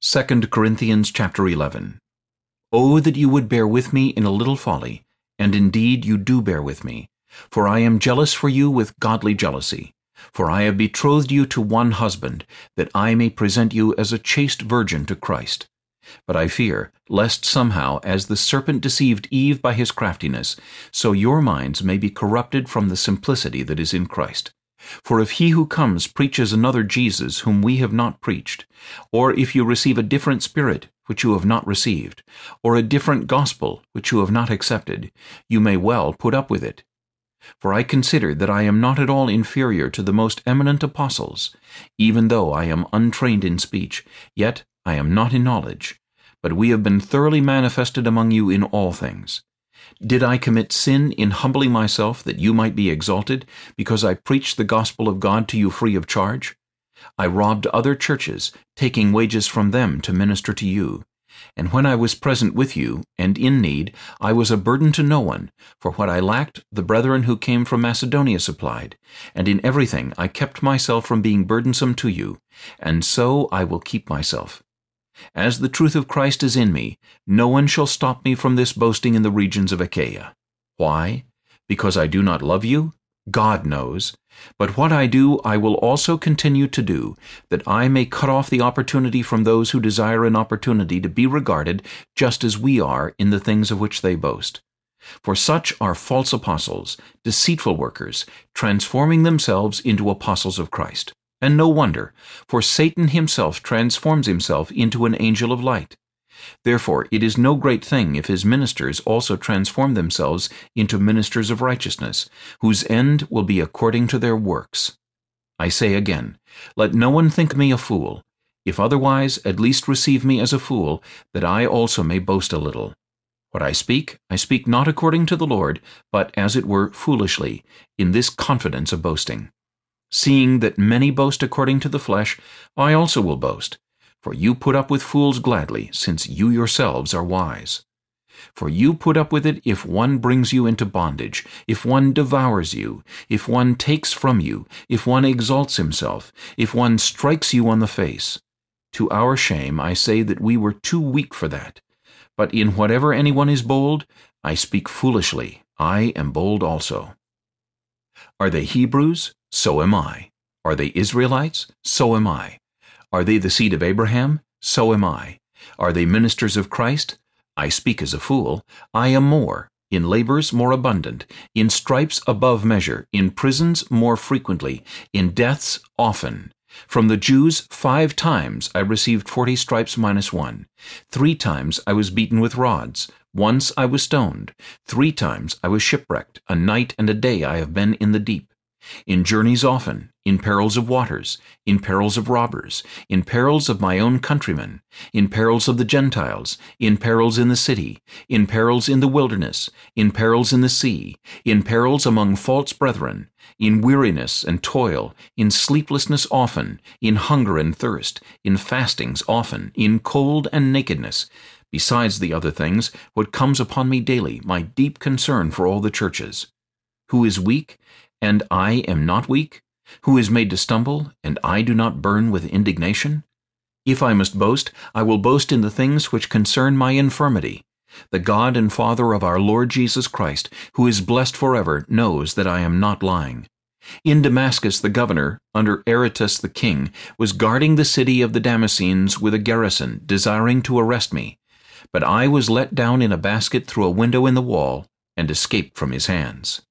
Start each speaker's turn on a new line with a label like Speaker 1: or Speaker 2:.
Speaker 1: 2 Corinthians chapter 11 Oh, that you would bear with me in a little folly, and indeed you do bear with me. For I am jealous for you with godly jealousy. For I have betrothed you to one husband, that I may present you as a chaste virgin to Christ. But I fear, lest somehow, as the serpent deceived Eve by his craftiness, so your minds may be corrupted from the simplicity that is in Christ. For if he who comes preaches another Jesus whom we have not preached, or if you receive a different Spirit which you have not received, or a different gospel which you have not accepted, you may well put up with it. For I consider that I am not at all inferior to the most eminent apostles, even though I am untrained in speech, yet I am not in knowledge. But we have been thoroughly manifested among you in all things. Did I commit sin in humbling myself that you might be exalted, because I preached the gospel of God to you free of charge? I robbed other churches, taking wages from them to minister to you. And when I was present with you, and in need, I was a burden to no one, for what I lacked the brethren who came from Macedonia supplied, and in everything I kept myself from being burdensome to you, and so I will keep myself. As the truth of Christ is in me, no one shall stop me from this boasting in the regions of Achaia. Why? Because I do not love you? God knows. But what I do I will also continue to do, that I may cut off the opportunity from those who desire an opportunity to be regarded just as we are in the things of which they boast. For such are false apostles, deceitful workers, transforming themselves into apostles of Christ. And no wonder, for Satan himself transforms himself into an angel of light. Therefore it is no great thing if his ministers also transform themselves into ministers of righteousness, whose end will be according to their works. I say again, let no one think me a fool. If otherwise, at least receive me as a fool, that I also may boast a little. What I speak, I speak not according to the Lord, but as it were foolishly, in this confidence of boasting. Seeing that many boast according to the flesh, I also will boast. For you put up with fools gladly, since you yourselves are wise. For you put up with it if one brings you into bondage, if one devours you, if one takes from you, if one exalts himself, if one strikes you on the face. To our shame I say that we were too weak for that. But in whatever anyone is bold, I speak foolishly. I am bold also. Are they Hebrews? So am I. Are they Israelites? So am I. Are they the seed of Abraham? So am I. Are they ministers of Christ? I speak as a fool. I am more. In labors more abundant, in stripes above measure, in prisons more frequently, in deaths often. From the Jews five times I received forty stripes minus one. Three times I was beaten with rods. Once I was stoned. Three times I was shipwrecked. A night and a day I have been in the deep. In journeys often, in perils of waters, in perils of robbers, in perils of my own countrymen, in perils of the Gentiles, in perils in the city, in perils in the wilderness, in perils in the sea, in perils among false brethren, in weariness and toil, in sleeplessness often, in hunger and thirst, in fastings often, in cold and nakedness, besides the other things, what comes upon me daily, my deep concern for all the churches. Who is weak, and I am not weak? Who is made to stumble, and I do not burn with indignation? If I must boast, I will boast in the things which concern my infirmity. The God and Father of our Lord Jesus Christ, who is blessed forever, knows that I am not lying. In Damascus the governor, under Aretas the king, was guarding the city of the Damascenes with a garrison, desiring to arrest me. But I was let down in a basket through a window in the wall, and escaped from his hands.